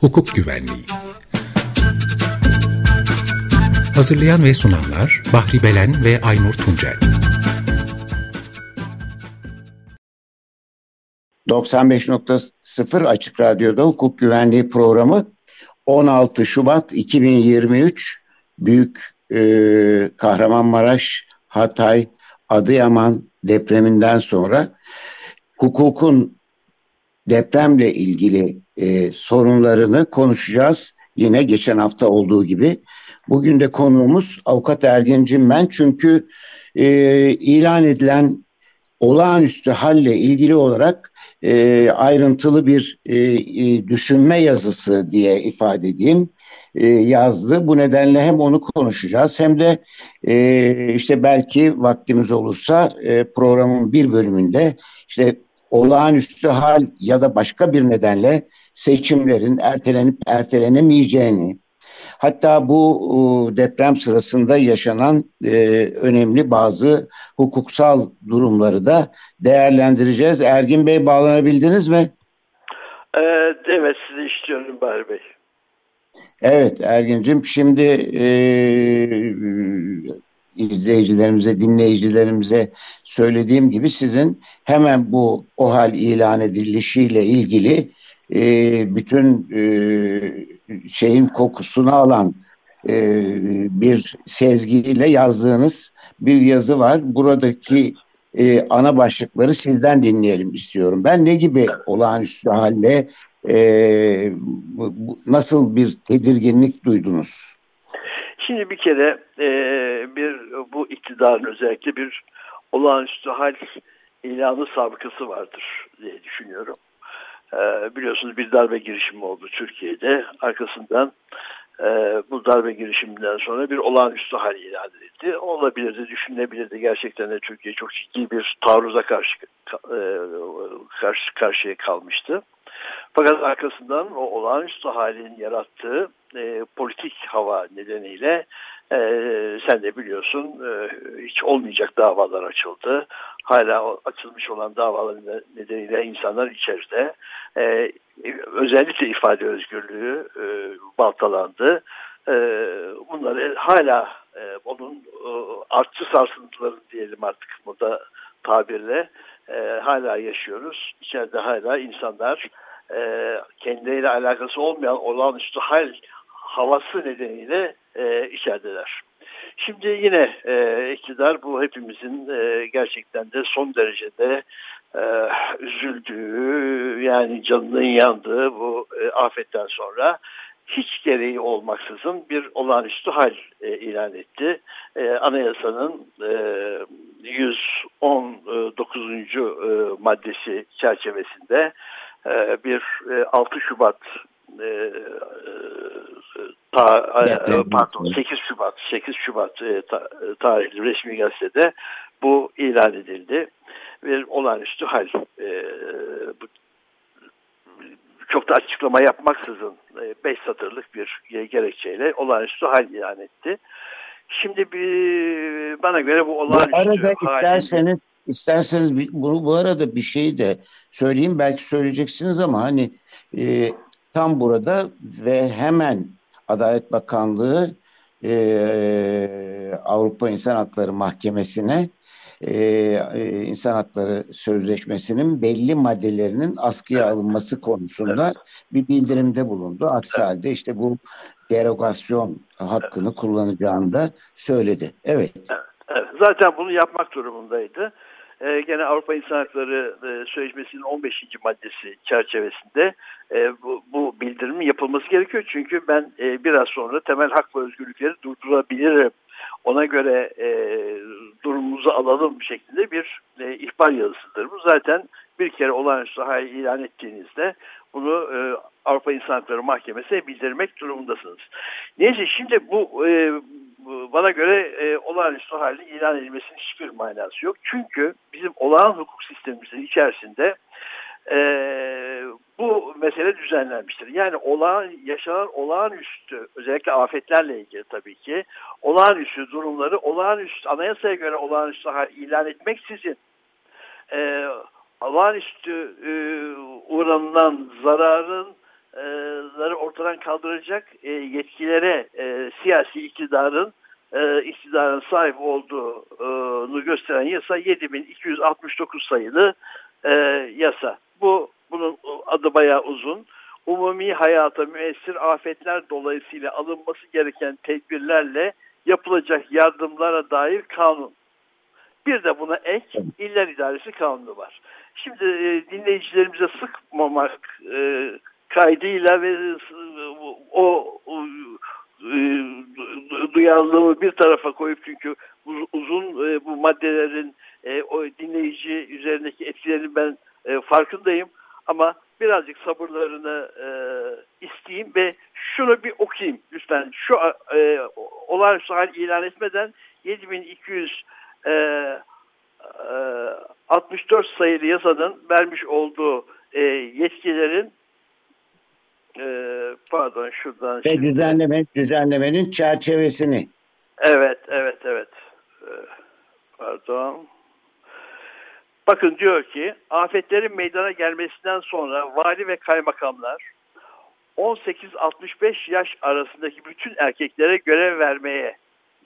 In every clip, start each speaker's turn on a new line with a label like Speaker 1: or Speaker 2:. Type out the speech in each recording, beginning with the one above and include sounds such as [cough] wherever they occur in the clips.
Speaker 1: hukuk güvenliği. Hazırlayan ve sunanlar Bahri Belen ve Aynur Tuncel.
Speaker 2: 95.0 Açık Radyo'da hukuk güvenliği programı 16 Şubat 2023 Büyük e, Kahramanmaraş, Hatay, Adıyaman depreminden sonra hukukun depremle ilgili e, sorunlarını konuşacağız. Yine geçen hafta olduğu gibi. Bugün de konuğumuz Avukat Ergin Cimmen. Çünkü e, ilan edilen olağanüstü halle ilgili olarak e, ayrıntılı bir e, e, düşünme yazısı diye ifade edeyim e, yazdı. Bu nedenle hem onu konuşacağız hem de e, işte belki vaktimiz olursa e, programın bir bölümünde işte olağanüstü hal ya da başka bir nedenle seçimlerin ertelenip ertelenemeyeceğini hatta bu deprem sırasında yaşanan e, önemli bazı hukuksal durumları da değerlendireceğiz. Ergin Bey bağlanabildiniz mi?
Speaker 3: Evet, evet sizi istiyorum Bahri Bey.
Speaker 2: Evet Ergin'cim şimdi e, izleyicilerimize, dinleyicilerimize söylediğim gibi sizin hemen bu OHAL ilan edilişiyle ilgili e, bütün e, şeyin kokusunu alan e, bir sezgiyle yazdığınız bir yazı var. Buradaki e, ana başlıkları sizden dinleyelim istiyorum. Ben ne gibi olağanüstü halle e, bu, nasıl bir tedirginlik duydunuz?
Speaker 3: Şimdi bir kere e, bir bu iktidarın özellikle bir olağanüstü hal ilanı sabıkası vardır diye düşünüyorum. E, biliyorsunuz bir darbe girişimi oldu Türkiye'de. Arkasından e, bu darbe girişiminden sonra bir olağanüstü hal ilan edildi. Olabilirdi, düşünülebilirdi. Gerçekten de Türkiye çok ciddi bir taarruza karşı, e, karşı karşıya kalmıştı. Fakat arkasından o olağanüstü halin yarattığı e, politik hava nedeniyle e, sen de biliyorsun e, hiç olmayacak davalar açıldı. Hala açılmış olan davalar nedeniyle insanlar içeride. E, özellikle ifade özgürlüğü e, baltalandı. E, bunları hala e, onun e, artçı sarsıntıların diyelim artık burada tabirle e, hala yaşıyoruz. İçeride hala insanlar e, kendiyle alakası olmayan olağanüstü hal havası nedeniyle e, içerideler. Şimdi yine e, iktidar bu hepimizin e, gerçekten de son derecede e, üzüldüğü yani canının yandığı bu e, afetten sonra hiç gereği olmaksızın bir olağanüstü hal e, ilan etti. E, anayasanın e, 119. E, maddesi çerçevesinde e, bir e, 6 Şubat e, ta, pardon 8 Şubat 8 Şubat e, ta, tarihli resmi gazetede bu ilan edildi. Bir olağanüstü hal e, çok da açıklama yapmaksızın 5 e, satırlık bir gerekçeyle olağanüstü hal ilan etti. Şimdi bir bana göre bu olağanüstü
Speaker 2: bu arada isterseniz isterseniz bu, bu arada bir şey de söyleyeyim belki söyleyeceksiniz ama hani e, tam burada ve hemen Adalet Bakanlığı e, Avrupa İnsan Hakları Mahkemesi'ne e, e, İnsan Hakları Sözleşmesi'nin belli maddelerinin askıya alınması konusunda bir bildirimde bulundu. Aksi halde işte bu derogasyon hakkını kullanacağını da söyledi. Evet.
Speaker 3: evet. Zaten bunu yapmak durumundaydı e, gene Avrupa İnsan Hakları e, Sözleşmesi'nin 15. maddesi çerçevesinde e, bu, bu bildirimin yapılması gerekiyor. Çünkü ben e, biraz sonra temel hak ve özgürlükleri durdurabilirim. Ona göre e, durumumuzu alalım şeklinde bir ihbar yazısıdır. Bu zaten bir kere olağanüstü hal ilan ettiğinizde bunu e, Avrupa İnsan Hakları Mahkemesi'ne bildirmek durumundasınız. Neyse şimdi bu e, bana göre e, olağanüstü halin ilan edilmesinin hiçbir manası yok. Çünkü bizim olağan hukuk sistemimizin içerisinde e, bu mesele düzenlenmiştir. Yani olağan, yaşanan olağanüstü, özellikle afetlerle ilgili tabii ki, olağanüstü durumları olağanüstü, anayasaya göre olağanüstü hal ilan etmeksizin e, olağanüstü e, uğranılan zararın ortadan kaldıracak e, yetkilere e, siyasi iktidarın e, iktidarın sahip olduğunu gösteren yasa 7269 sayılı e, yasa. Bu bunun adı bayağı uzun. Umumi hayata müessir afetler dolayısıyla alınması gereken tedbirlerle yapılacak yardımlara dair kanun. Bir de buna ek iller idaresi kanunu var. Şimdi e, dinleyicilerimize sıkmamak e, kaydıyla ve o, o e, duyarlılığımı bir tarafa koyup çünkü uzun e, bu maddelerin e, o dinleyici üzerindeki etkilerini ben farkındayım ama birazcık sabırlarını isteyeyim ve şunu bir okuyayım lütfen. Şu olağanüstü hal ilan etmeden 7200 e, e, 64 sayılı yasanın vermiş olduğu yetkilerin e, pardon şuradan
Speaker 2: ve şimdi. düzenleme düzenlemenin çerçevesini.
Speaker 3: Evet, evet, evet. E, pardon. Bakın diyor ki afetlerin meydana gelmesinden sonra vali ve kaymakamlar 18-65 yaş arasındaki bütün erkeklere görev vermeye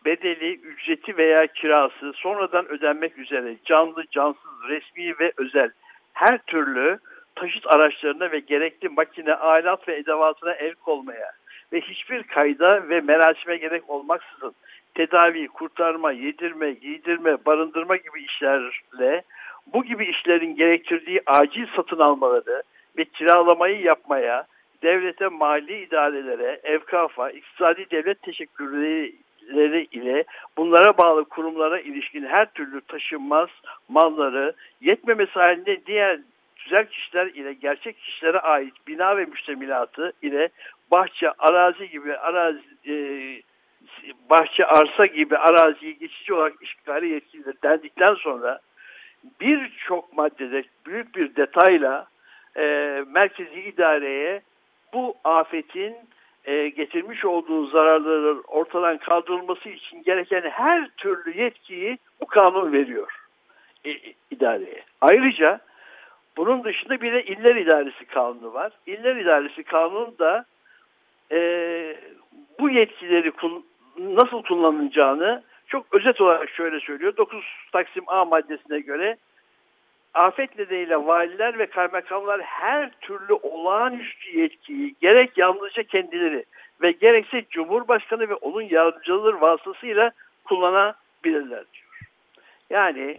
Speaker 3: bedeli, ücreti veya kirası sonradan ödenmek üzere canlı, cansız, resmi ve özel her türlü taşıt araçlarına ve gerekli makine, alet ve edevatına el kolmaya ve hiçbir kayda ve merasime gerek olmaksızın tedavi, kurtarma, yedirme, giydirme, barındırma gibi işlerle bu gibi işlerin gerektirdiği acil satın almaları ve kiralamayı yapmaya, devlete, mali idarelere, evkafa, iktisadi devlet teşekkürleri ile bunlara bağlı kurumlara ilişkin her türlü taşınmaz malları yetmemesi halinde diğer tüzel kişiler ile gerçek kişilere ait bina ve müştemilatı ile bahçe, arazi gibi arazi e, bahçe, arsa gibi araziyi geçici olarak işgali yetkilidir dendikten sonra birçok maddede büyük bir detayla e, merkezi idareye bu afetin e, getirmiş olduğu zararların ortadan kaldırılması için gereken her türlü yetkiyi bu kanun veriyor e, idareye. Ayrıca bunun dışında bir de iller idaresi kanunu var. İller idaresi kanunu da e, bu yetkileri nasıl kullanılacağını çok özet olarak şöyle söylüyor. 9 Taksim A maddesine göre afet nedeniyle valiler ve kaymakamlar her türlü olağanüstü yetkiyi gerek yalnızca kendileri ve gerekse Cumhurbaşkanı ve onun yardımcıları vasıtasıyla kullanabilirler diyor. Yani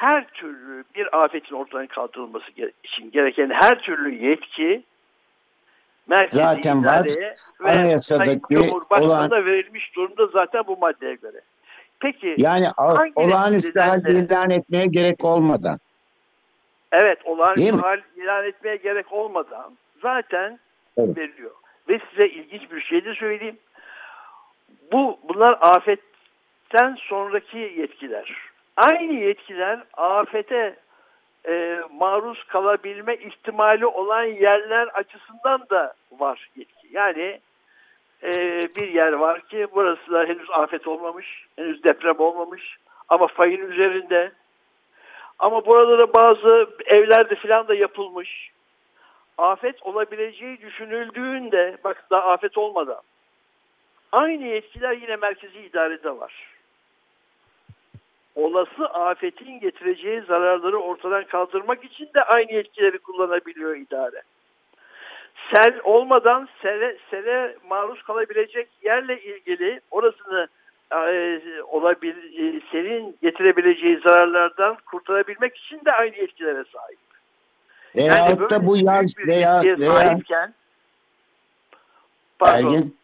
Speaker 3: her türlü bir afetin ortadan kaldırılması için gereken her türlü yetki merkezi zaten var. ve Anayasadaki olan... verilmiş durumda zaten bu maddeye göre.
Speaker 2: Peki yani olağanüstü hal ilan etmeye gerek olmadan.
Speaker 3: Evet olağanüstü hal ilan etmeye gerek olmadan zaten evet. veriliyor. Ve size ilginç bir şey de söyleyeyim. Bu bunlar afetten sonraki yetkiler. Aynı yetkiler afete e, maruz kalabilme ihtimali olan yerler açısından da var yetki. Yani e, bir yer var ki burası da henüz afet olmamış, henüz deprem olmamış ama fayın üzerinde. Ama burada da bazı evlerde filan da yapılmış. Afet olabileceği düşünüldüğünde, bak daha afet olmadan, aynı yetkiler yine merkezi idarede var olası afetin getireceği zararları ortadan kaldırmak için de aynı yetkileri kullanabiliyor idare. Sel olmadan sele, sele maruz kalabilecek yerle ilgili orasını e, olabil, e, selin getirebileceği zararlardan kurtarabilmek için de aynı yetkilere sahip.
Speaker 2: Veyahut yani da bu yaz veya, veya sahipken,
Speaker 3: pardon, Ergin,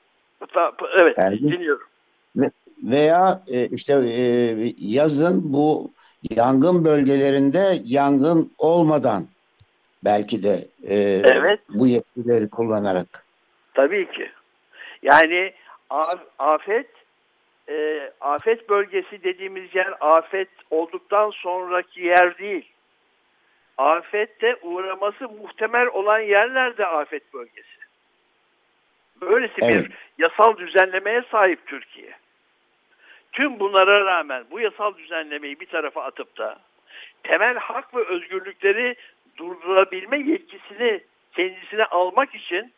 Speaker 3: evet Ergin, dinliyorum
Speaker 2: veya e, işte e, yazın bu yangın bölgelerinde yangın olmadan belki de e, evet. bu yetkileri kullanarak.
Speaker 3: Tabii ki. Yani afet e, afet bölgesi dediğimiz yer afet olduktan sonraki yer değil. Afette uğraması muhtemel olan yerler de afet bölgesi. Böylesi evet. bir yasal düzenlemeye sahip Türkiye. Tüm bunlara rağmen bu yasal düzenlemeyi bir tarafa atıp da temel hak ve özgürlükleri durdurabilme yetkisini kendisine almak için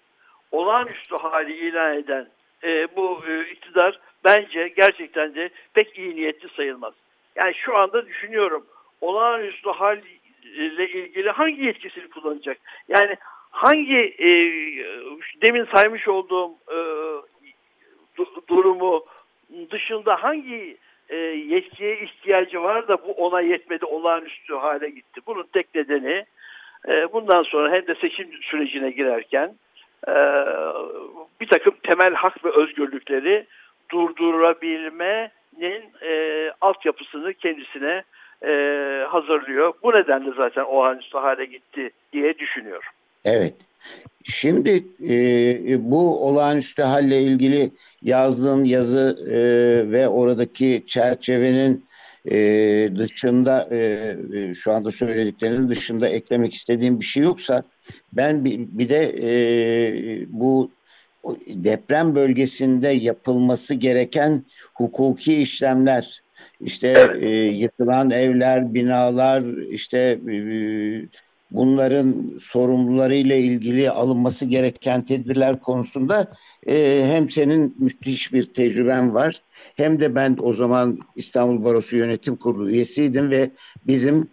Speaker 3: olağanüstü hali ilan eden e, bu e, iktidar bence gerçekten de pek iyi niyetli sayılmaz. Yani şu anda düşünüyorum olağanüstü hal ile ilgili hangi yetkisini kullanacak? Yani hangi e, demin saymış olduğum e, durumu dışında hangi e, yetkiye ihtiyacı var da bu ona yetmedi olağanüstü hale gitti. Bunun tek nedeni e, bundan sonra hem de seçim sürecine girerken e, bir takım temel hak ve özgürlükleri durdurabilmenin e, altyapısını kendisine e, hazırlıyor. Bu nedenle zaten olağanüstü hale gitti diye düşünüyorum.
Speaker 2: Evet. Şimdi e, bu olağanüstü halle ilgili yazdığın yazı e, ve oradaki çerçevenin e, dışında e, e, şu anda söylediklerinin dışında eklemek istediğim bir şey yoksa ben bir, bir de e, bu deprem bölgesinde yapılması gereken hukuki işlemler işte e, yıkılan evler, binalar, işte e, bunların sorumlularıyla ilgili alınması gereken tedbirler konusunda e, hem senin müthiş bir tecrüben var hem de ben o zaman İstanbul Barosu Yönetim Kurulu üyesiydim ve bizim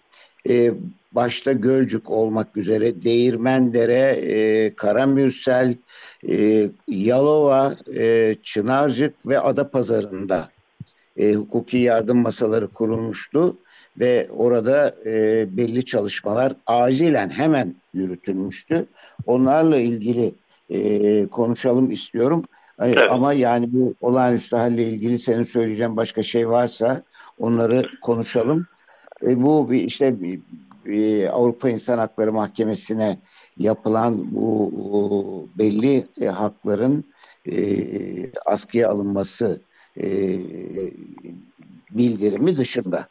Speaker 2: e, başta Gölcük olmak üzere Değirmendere, e, Karamürsel, e, Yalova, e, Çınarcık ve Adapazarı'nda e, hukuki yardım masaları kurulmuştu ve orada e, belli çalışmalar acilen hemen yürütülmüştü. Onlarla ilgili e, konuşalım istiyorum. E, evet. Ama yani bu olağanüstü halle ilgili senin söyleyeceğin başka şey varsa onları konuşalım. E, bu bir, işte bir Avrupa İnsan Hakları Mahkemesi'ne yapılan bu, bu belli e, hakların e, askıya alınması e, bildirimi dışında.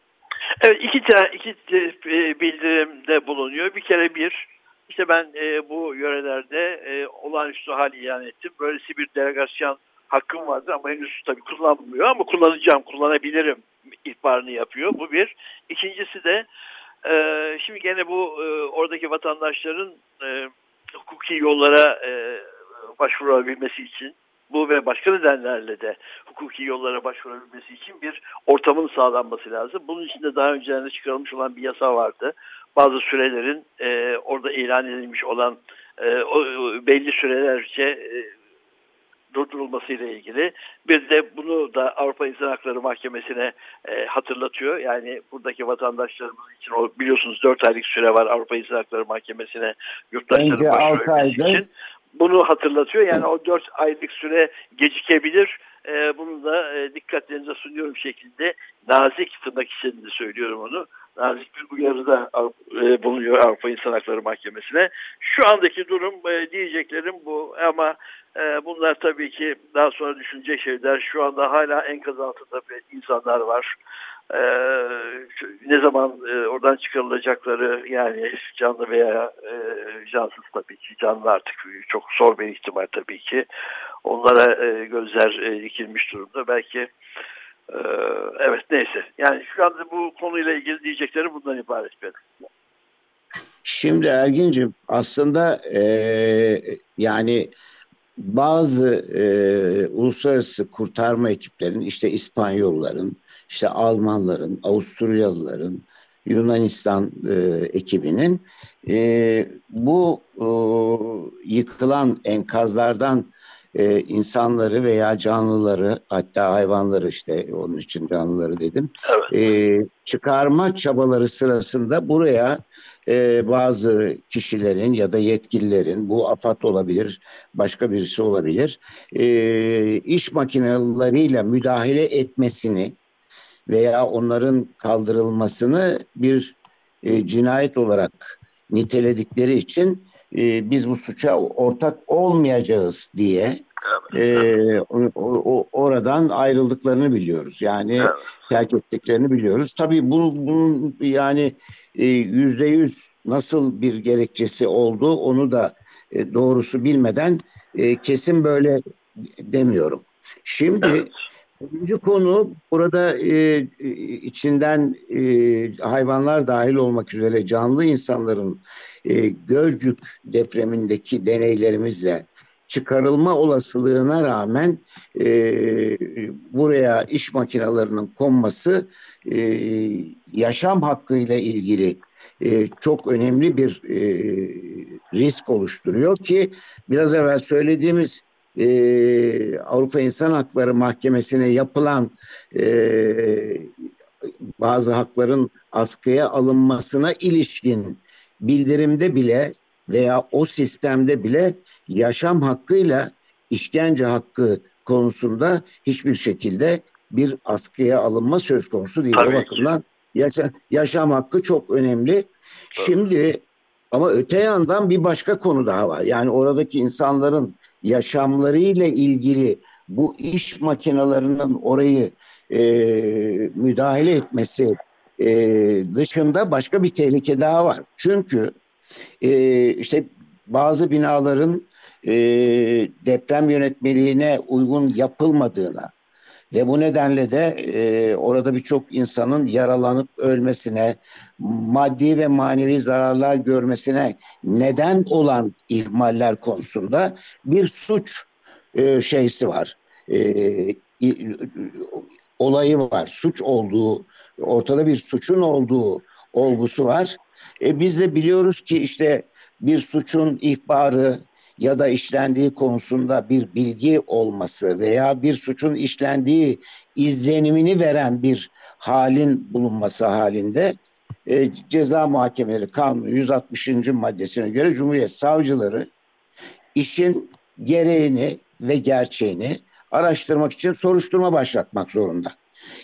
Speaker 3: Evet iki iki e, bildirimde bulunuyor. Bir kere bir işte ben e, bu yörelerde e, olağanüstü hal ilan ettim. Böylesi bir delegasyon hakkım vardı ama henüz tabii kullanmıyor ama kullanacağım, kullanabilirim ihbarını yapıyor. Bu bir. İkincisi de e, şimdi gene bu e, oradaki vatandaşların e, hukuki yollara e, başvurabilmesi için bu ve başka nedenlerle de hukuki yollara başvurabilmesi için bir ortamın sağlanması lazım. Bunun için de daha önce çıkarılmış olan bir yasa vardı. Bazı sürelerin e, orada ilan edilmiş olan e, o, belli sürelerce e, durdurulmasıyla ilgili. Bir de bunu da Avrupa İnsan Hakları Mahkemesi'ne e, hatırlatıyor. Yani buradaki vatandaşlarımız için o biliyorsunuz 4 aylık süre var Avrupa İnsan Hakları Mahkemesi'ne yurttaşların başvurabilmesi için bunu hatırlatıyor. Yani o 4 aylık süre gecikebilir. E, bunu da e, dikkatlerinize sunuyorum şekilde nazik tırnak içinde söylüyorum onu. Nazik bir uyarıda e, bulunuyor Avrupa İnsan Hakları Mahkemesi'ne. Şu andaki durum e, diyeceklerim bu ama e, bunlar tabii ki daha sonra düşünecek şeyler. Şu anda hala enkaz altında insanlar var e, ne zaman e, oradan çıkarılacakları yani canlı veya e, cansız tabii ki canlı artık çok zor bir ihtimal tabii ki. Onlara e, gözler e, dikilmiş durumda. Belki e, evet neyse. Yani şu anda bu konuyla ilgili diyecekleri bundan ibaret benim.
Speaker 2: Şimdi Ergin'cim aslında e, yani bazı e, uluslararası kurtarma ekiplerinin işte İspanyolların, işte Almanların, Avusturyalıların, Yunanistan e, ekibinin e, bu e, yıkılan enkazlardan e, insanları veya canlıları hatta hayvanları işte onun için canlıları dedim e, çıkarma çabaları sırasında buraya e, bazı kişilerin ya da yetkililerin bu AFAD olabilir başka birisi olabilir e, iş makineleriyle müdahale etmesini veya onların kaldırılmasını bir e, cinayet olarak niteledikleri için e, biz bu suça ortak olmayacağız diye e, o, o, oradan ayrıldıklarını biliyoruz. Yani evet. terk ettiklerini biliyoruz. Tabii bu, bunun yani e, yüzde yüz nasıl bir gerekçesi oldu onu da e, doğrusu bilmeden e, kesin böyle demiyorum. Şimdi Birinci konu burada e, içinden e, hayvanlar dahil olmak üzere canlı insanların e, Gölcük depremindeki deneylerimizle çıkarılma olasılığına rağmen e, buraya iş makinelerinin konması e, yaşam hakkıyla ilgili e, çok önemli bir e, risk oluşturuyor ki biraz evvel söylediğimiz e, Avrupa İnsan Hakları Mahkemesi'ne yapılan e, bazı hakların askıya alınmasına ilişkin bildirimde bile veya o sistemde bile yaşam hakkıyla işkence hakkı konusunda hiçbir şekilde bir askıya alınma söz konusu değil. Tabii o bakımdan yaşa, yaşam hakkı çok önemli. Tabii. Şimdi ama öte yandan bir başka konu daha var. Yani oradaki insanların yaşamlarıyla ilgili bu iş makinelerinin orayı e, müdahale etmesi e, dışında başka bir tehlike daha var. Çünkü e, işte bazı binaların e, deprem yönetmeliğine uygun yapılmadığına ve bu nedenle de e, orada birçok insanın yaralanıp ölmesine, maddi ve manevi zararlar görmesine neden olan ihmaller konusunda bir suç e, şeysi var. E, olayı var. Suç olduğu, ortada bir suçun olduğu olgusu var. E, biz de biliyoruz ki işte bir suçun ihbarı ya da işlendiği konusunda bir bilgi olması veya bir suçun işlendiği izlenimini veren bir halin bulunması halinde e, ceza muhakemeleri kanunu 160. maddesine göre Cumhuriyet savcıları işin gereğini ve gerçeğini araştırmak için soruşturma başlatmak zorunda.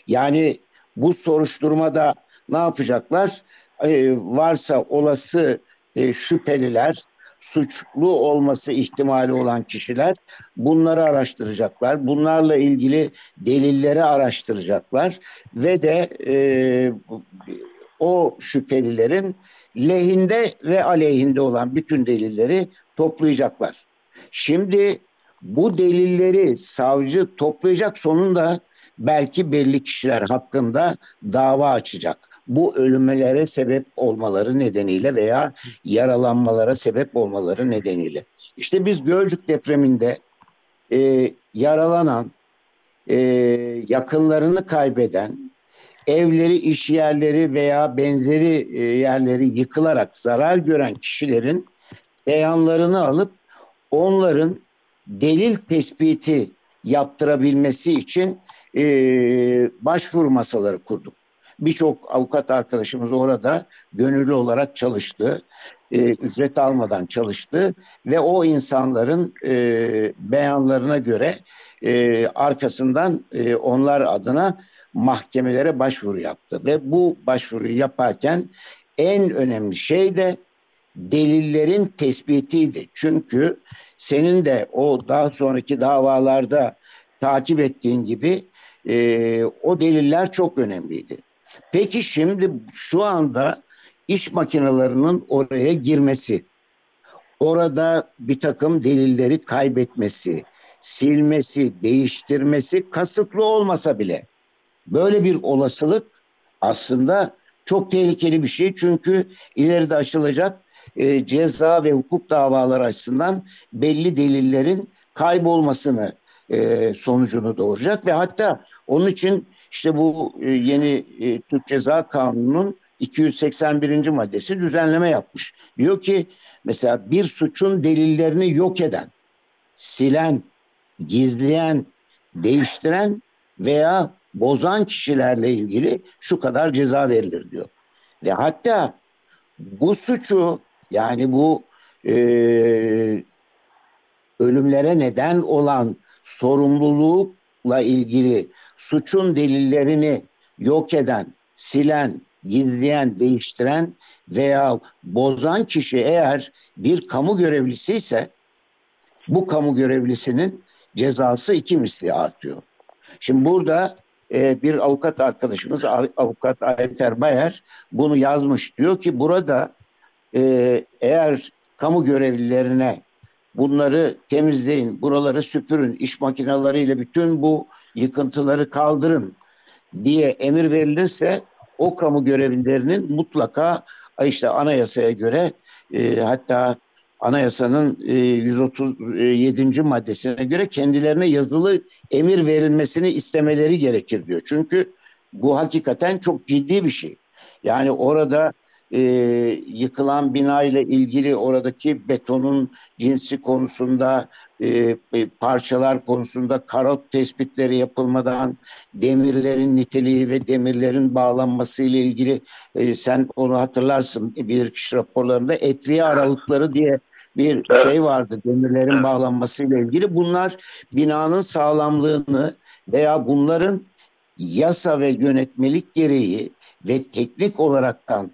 Speaker 2: Yani bu soruşturmada ne yapacaklar? Ee, varsa olası e, şüpheliler, suçlu olması ihtimali olan kişiler bunları araştıracaklar. Bunlarla ilgili delilleri araştıracaklar ve de e, o şüphelilerin lehinde ve aleyhinde olan bütün delilleri toplayacaklar. Şimdi bu delilleri savcı toplayacak sonunda belki belli kişiler hakkında dava açacak bu ölümlere sebep olmaları nedeniyle veya yaralanmalara sebep olmaları nedeniyle. İşte biz Gölcük depreminde e, yaralanan, e, yakınlarını kaybeden, evleri, iş yerleri veya benzeri e, yerleri yıkılarak zarar gören kişilerin beyanlarını alıp onların delil tespiti yaptırabilmesi için e, başvuru masaları kurduk. Birçok avukat arkadaşımız orada gönüllü olarak çalıştı. E, ücret almadan çalıştı ve o insanların e, beyanlarına göre e, arkasından e, onlar adına mahkemelere başvuru yaptı. Ve bu başvuruyu yaparken en önemli şey de delillerin tespitiydi. Çünkü senin de o daha sonraki davalarda takip ettiğin gibi e, o deliller çok önemliydi. Peki şimdi şu anda iş makinelerinin oraya girmesi, orada bir takım delilleri kaybetmesi, silmesi, değiştirmesi kasıtlı olmasa bile böyle bir olasılık aslında çok tehlikeli bir şey. Çünkü ileride açılacak e, ceza ve hukuk davaları açısından belli delillerin kaybolmasını e, sonucunu doğuracak ve hatta onun için işte bu e, yeni e, Türk Ceza Kanunu'nun 281. maddesi düzenleme yapmış. Diyor ki mesela bir suçun delillerini yok eden, silen, gizleyen, değiştiren veya bozan kişilerle ilgili şu kadar ceza verilir diyor. Ve hatta bu suçu yani bu e, ölümlere neden olan sorumlulukla ilgili suçun delillerini yok eden, silen, gizleyen, değiştiren veya bozan kişi eğer bir kamu görevlisi ise bu kamu görevlisinin cezası iki misli artıyor. Şimdi burada e, bir avukat arkadaşımız avukat Ayfer Bayer bunu yazmış. Diyor ki burada e, eğer kamu görevlilerine bunları temizleyin, buraları süpürün, iş makineleriyle bütün bu yıkıntıları kaldırın diye emir verilirse o kamu görevlilerinin mutlaka işte anayasaya göre e, hatta anayasanın e, 137. maddesine göre kendilerine yazılı emir verilmesini istemeleri gerekir diyor. Çünkü bu hakikaten çok ciddi bir şey. Yani orada e, yıkılan bina ile ilgili oradaki betonun cinsi konusunda e, e, parçalar konusunda karot tespitleri yapılmadan demirlerin niteliği ve demirlerin bağlanması ile ilgili e, sen onu hatırlarsın bilirkişi raporlarında etriye aralıkları diye bir evet. şey vardı demirlerin evet. bağlanması ile ilgili. Bunlar binanın sağlamlığını veya bunların yasa ve yönetmelik gereği ve teknik olaraktan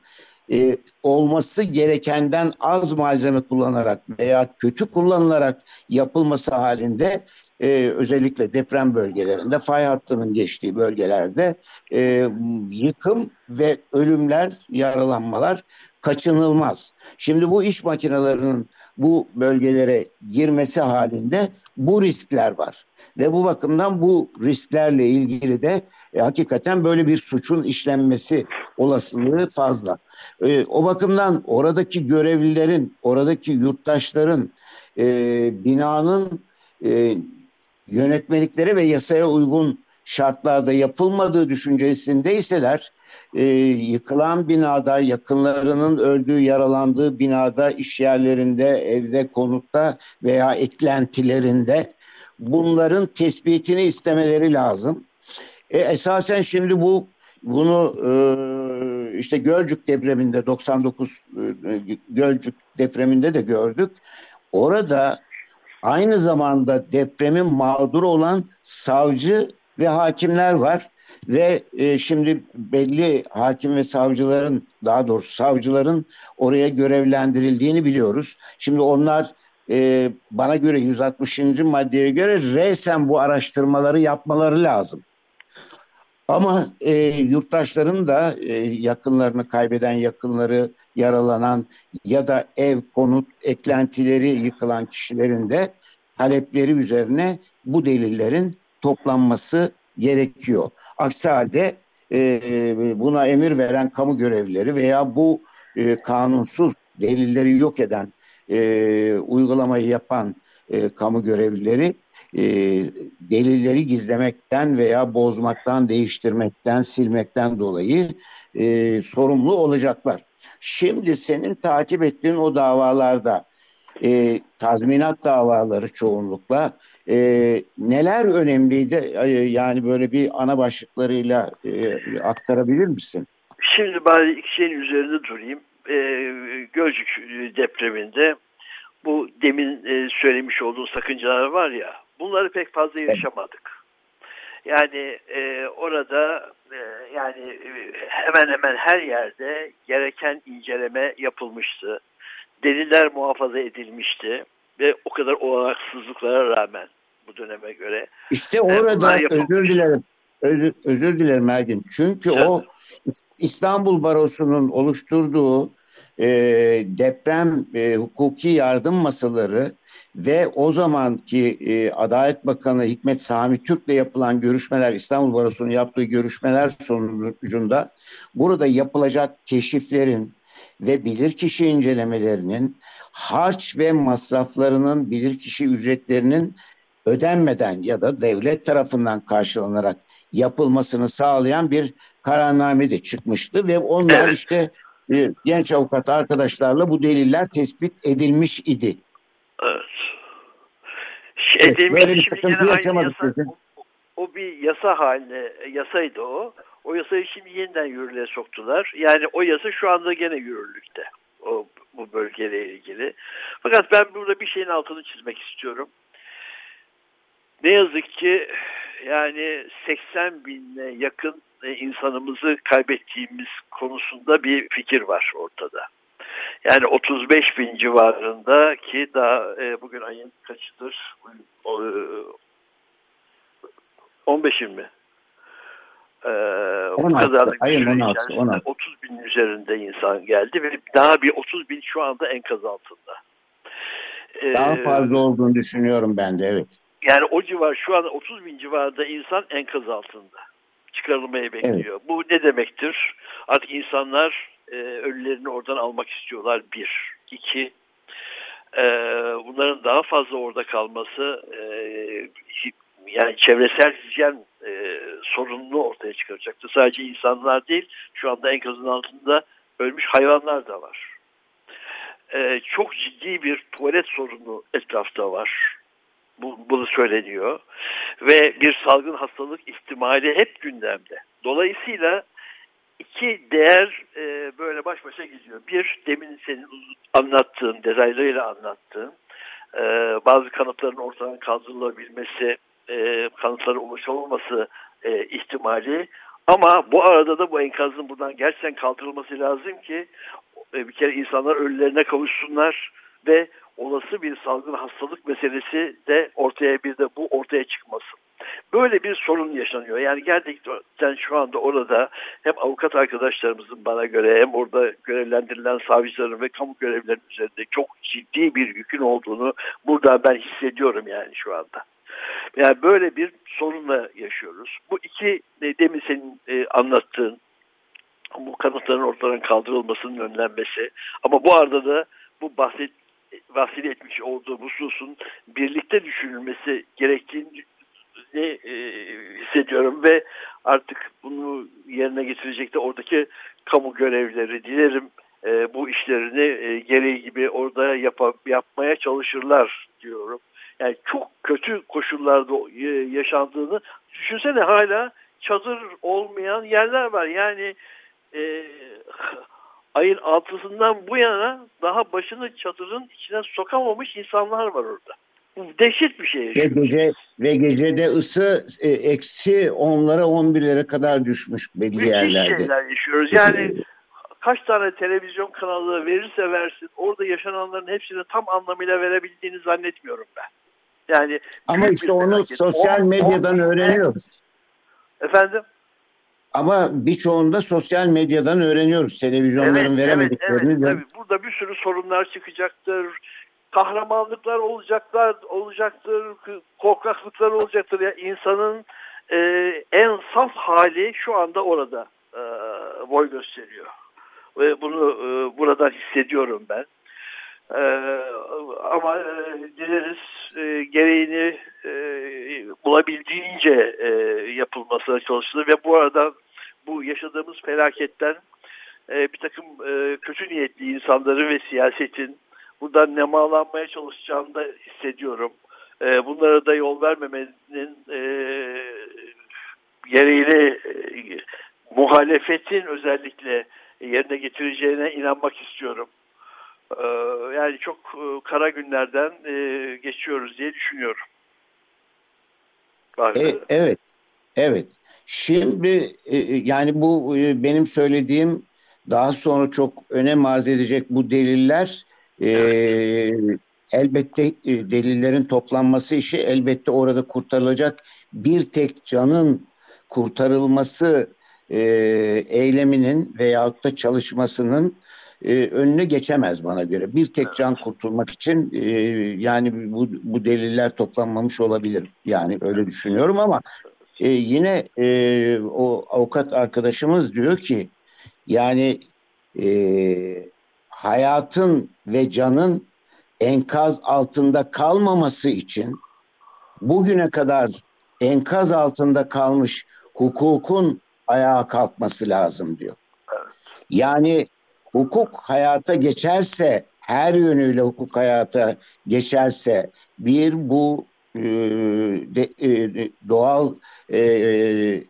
Speaker 2: e, olması gerekenden az malzeme kullanarak veya kötü kullanılarak yapılması halinde e, özellikle deprem bölgelerinde, fay hattının geçtiği bölgelerde e, yıkım ve ölümler, yaralanmalar kaçınılmaz. Şimdi bu iş makinelerinin bu bölgelere girmesi halinde bu riskler var. Ve bu bakımdan bu risklerle ilgili de e, hakikaten böyle bir suçun işlenmesi olasılığı fazla. E, o bakımdan oradaki görevlilerin, oradaki yurttaşların e, binanın e, yönetmeliklere ve yasaya uygun şartlarda yapılmadığı düşüncesindeyseler e, yıkılan binada, yakınlarının öldüğü, yaralandığı binada, iş yerlerinde, evde, konutta veya eklentilerinde bunların tespitini istemeleri lazım. E, esasen şimdi bu bunu e, işte Gölcük depreminde 99 e, Gölcük depreminde de gördük. Orada aynı zamanda depremin mağdur olan savcı ve hakimler var ve e, şimdi belli hakim ve savcıların daha doğrusu savcıların oraya görevlendirildiğini biliyoruz. Şimdi onlar e, bana göre 160. maddeye göre resen bu araştırmaları yapmaları lazım. Ama e, yurttaşların da e, yakınlarını kaybeden, yakınları yaralanan ya da ev, konut, eklentileri yıkılan kişilerin de talepleri üzerine bu delillerin toplanması gerekiyor. Aksi halde e, buna emir veren kamu görevlileri veya bu e, kanunsuz delilleri yok eden e, uygulamayı yapan e, kamu görevlileri e, delilleri gizlemekten veya bozmaktan, değiştirmekten, silmekten dolayı e, sorumlu olacaklar. Şimdi senin takip ettiğin o davalarda e, tazminat davaları çoğunlukla e, neler önemliydi? E, yani böyle bir ana başlıklarıyla e, aktarabilir misin?
Speaker 3: Şimdi bari iki şeyin üzerinde durayım. E, Gölcük depreminde bu demin e, söylemiş olduğun sakıncalar var ya bunları pek fazla yaşamadık. Yani e, orada e, yani e, hemen hemen her yerde gereken inceleme yapılmıştı deliller muhafaza edilmişti ve o kadar olanaksızlıklara rağmen bu döneme göre.
Speaker 2: İşte orada özür dilerim. Özür, özür dilerim Ergin. Çünkü evet. o İstanbul Barosu'nun oluşturduğu e, deprem e, hukuki yardım masaları ve o zamanki e, Adalet Bakanı Hikmet Sami Türk'le yapılan görüşmeler, İstanbul Barosu'nun yaptığı görüşmeler sonucunda burada yapılacak keşiflerin, ve bilirkişi incelemelerinin harç ve masraflarının bilirkişi ücretlerinin ödenmeden ya da devlet tarafından karşılanarak yapılmasını sağlayan bir kararname de çıkmıştı ve onlar evet. işte e, genç avukat arkadaşlarla bu deliller tespit edilmiş idi.
Speaker 3: Evet. evet böyle bir sıkıntı yaşamadık. O, o bir yasa haline, yasaydı o. O yasayı şimdi yeniden yürürlüğe soktular. Yani o yasa şu anda gene yürürlükte. O, bu bölgeyle ilgili. Fakat ben burada bir şeyin altını çizmek istiyorum. Ne yazık ki yani 80 binle yakın insanımızı kaybettiğimiz konusunda bir fikir var ortada. Yani 35 bin civarında ki daha e, bugün ayın kaçıdır? O, 15 mi? Ee, 16, kadarlık ayın 16, 16. 30 bin üzerinde insan geldi ve daha bir 30 bin şu anda enkaz altında.
Speaker 2: Daha fazla olduğunu düşünüyorum ben de evet.
Speaker 3: Yani o civar şu an 30 bin civarında insan enkaz altında çıkarılmayı bekliyor. Evet. Bu ne demektir? Artık insanlar e, ölülerini oradan almak istiyorlar bir. iki e, bunların daha fazla orada kalması e, yani çevresel hijyen e, sorununu ortaya çıkaracaktır. Sadece insanlar değil şu anda enkazın altında ölmüş hayvanlar da var. E, çok ciddi bir tuvalet sorunu etrafta var. Bu, bunu söyleniyor. Ve bir salgın hastalık ihtimali hep gündemde. Dolayısıyla iki değer e, böyle baş başa gidiyor. Bir, demin senin anlattığın, detaylarıyla anlattığın e, bazı kanıtların ortadan kaldırılabilmesi, e, kanıtlara ulaşılmaması e, ihtimali. Ama bu arada da bu enkazın buradan gerçekten kaldırılması lazım ki e, bir kere insanlar ölülerine kavuşsunlar ve olası bir salgın hastalık meselesi de ortaya bir de bu ortaya çıkmasın. Böyle bir sorun yaşanıyor. Yani gerçekten şu anda orada hem avukat arkadaşlarımızın bana göre hem orada görevlendirilen savcıların ve kamu görevlilerinin üzerinde çok ciddi bir yükün olduğunu burada ben hissediyorum yani şu anda. Yani böyle bir sorunla yaşıyoruz. Bu iki e, demin senin e, anlattığın bu kanıtların ortadan kaldırılmasının önlenmesi ama bu arada da bu bahset vasile etmiş olduğu hususun birlikte düşünülmesi gerektiğini e, hissediyorum ve artık bunu yerine getirecek de oradaki kamu görevlileri dilerim e, bu işlerini e, gereği gibi orada yap yapmaya çalışırlar diyorum. Yani çok kötü koşullarda yaşandığını düşünsene hala çadır olmayan yerler var. Yani e, [laughs] ayın altısından bu yana daha başını çadırın içine sokamamış insanlar var orada. Dehşet bir şey.
Speaker 2: Ve, gece, ve gecede ısı e, eksi onlara on birlere kadar düşmüş belli Müthiş yerlerde.
Speaker 3: şeyler yaşıyoruz. Yani kaç tane televizyon kanalı verirse versin orada yaşananların hepsini tam anlamıyla verebildiğini zannetmiyorum ben. Yani
Speaker 2: Ama işte onu sosyal medyadan öğreniyoruz.
Speaker 3: Efendim?
Speaker 2: Ama birçoğunda sosyal medyadan öğreniyoruz. Televizyonların evet, veremediklerini. Evet, evet, tabii.
Speaker 3: Burada bir sürü sorunlar çıkacaktır. Kahramanlıklar olacaklar, olacaktır. Korkaklıklar olacaktır. Yani insanın e, en saf hali şu anda orada e, boy gösteriyor. Ve bunu e, buradan hissediyorum ben. E, ama e, dileriz e, gereğini e, bulabildiğince e, yapılmasına çalışılır ve bu arada bu yaşadığımız felaketten bir takım kötü niyetli insanları ve siyasetin buradan nemalanmaya çalışacağını da hissediyorum. Bunlara da yol vermemenin gereğini muhalefetin özellikle yerine getireceğine inanmak istiyorum. E, yani çok e, kara günlerden e, geçiyoruz diye düşünüyorum.
Speaker 2: E, evet, evet. Şimdi e, yani bu benim söylediğim daha sonra çok önem arz edecek bu deliller e, elbette delillerin toplanması işi elbette orada kurtarılacak bir tek canın kurtarılması e, eyleminin veyahut da çalışmasının e, önüne geçemez bana göre. Bir tek can kurtulmak için e, yani bu, bu deliller toplanmamış olabilir. Yani öyle düşünüyorum ama e, yine e, o avukat arkadaşımız diyor ki yani e, hayatın ve canın enkaz altında kalmaması için bugüne kadar enkaz altında kalmış hukukun ayağa kalkması lazım diyor. Yani hukuk hayata geçerse her yönüyle hukuk hayata geçerse bir bu e, de, e, doğal e, e,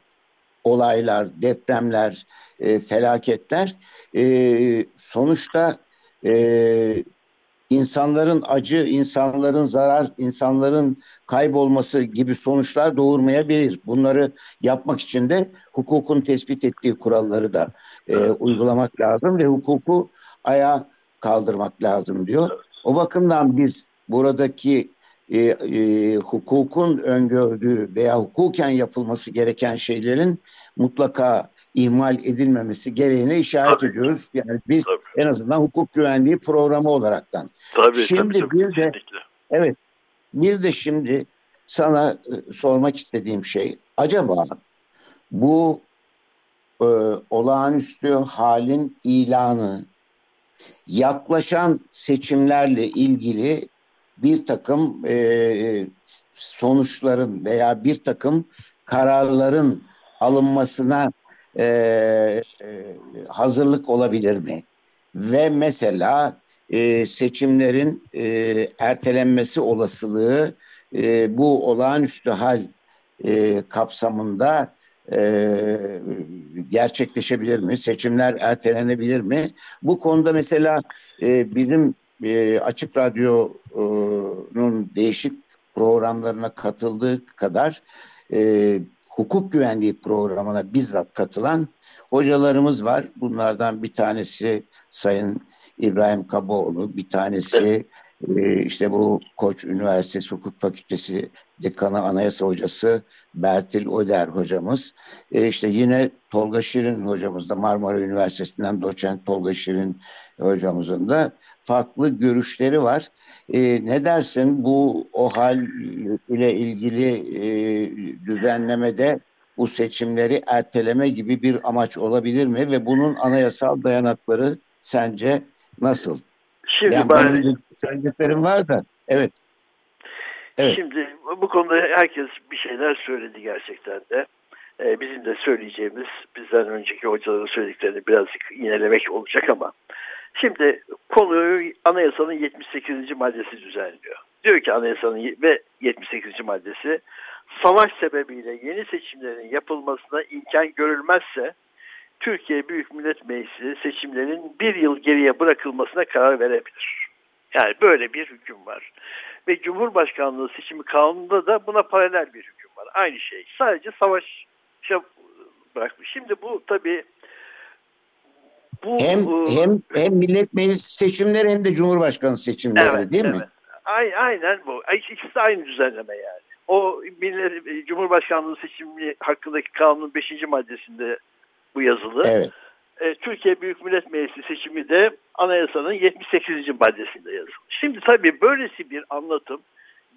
Speaker 2: olaylar, depremler, e, felaketler e, sonuçta e, insanların acı, insanların zarar, insanların kaybolması gibi sonuçlar doğurmayabilir. Bunları yapmak için de hukukun tespit ettiği kuralları da e, uygulamak lazım ve hukuku ayağa kaldırmak lazım diyor. O bakımdan biz buradaki e, e, hukukun öngördüğü veya hukuken yapılması gereken şeylerin mutlaka ihmal edilmemesi gereğine işaret tabii. ediyoruz. Yani biz tabii. en azından hukuk güvenliği programı olaraktan.
Speaker 3: Tabii, şimdi tabii, bir de
Speaker 2: evet bir de şimdi sana e, sormak istediğim şey acaba bu e, olağanüstü halin ilanı yaklaşan seçimlerle ilgili bir takım e, sonuçların veya bir takım kararların alınmasına e, e, hazırlık olabilir mi? Ve mesela e, seçimlerin e, ertelenmesi olasılığı e, bu olağanüstü hal e, kapsamında e, gerçekleşebilir mi? Seçimler ertelenebilir mi? Bu konuda mesela e, bizim e, Açık Radyo'nun değişik programlarına katıldığı kadar e, hukuk güvenliği programına bizzat katılan hocalarımız var. Bunlardan bir tanesi Sayın İbrahim Kaboğlu, bir tanesi işte bu Koç Üniversitesi Hukuk Fakültesi Dekanı Anayasa Hocası Bertil Öder hocamız. E, işte yine Tolga Şirin hocamız da Marmara Üniversitesi'nden doçent Tolga Şirin hocamızın da farklı görüşleri var. E, ne dersin bu o hal ile ilgili e, düzenlemede bu seçimleri erteleme gibi bir amaç olabilir mi ve bunun anayasal dayanakları sence nasıl?
Speaker 3: Şimdi yani ben...
Speaker 2: söyleyeceklerim var da evet.
Speaker 3: evet. Şimdi bu konuda herkes bir şeyler söyledi gerçekten de. Ee, bizim de söyleyeceğimiz bizden önceki hocaların söylediklerini birazcık inelemek olacak ama şimdi konuyu anayasanın 78. maddesi düzenliyor. Diyor ki anayasanın ve 78. maddesi savaş sebebiyle yeni seçimlerin yapılmasına imkan görülmezse Türkiye Büyük Millet Meclisi seçimlerin bir yıl geriye bırakılmasına karar verebilir. Yani böyle bir hüküm var. Ve Cumhurbaşkanlığı seçimi kanununda da buna paralel bir hüküm var. Aynı şey. Sadece savaş şey bırakmış. Şimdi bu tabii
Speaker 2: bu, hem hem hem millet meclisi seçimleri hem de cumhurbaşkanı seçimleri evet, değil evet. mi?
Speaker 3: Aynen bu. İkisi de aynı düzenleme yani. O millet, Cumhurbaşkanlığı seçimi hakkındaki kanunun 5. maddesinde bu yazılı.
Speaker 2: Evet.
Speaker 3: E, Türkiye Büyük Millet Meclisi seçimi de anayasanın 78. maddesinde yazılı. Şimdi tabii böylesi bir anlatım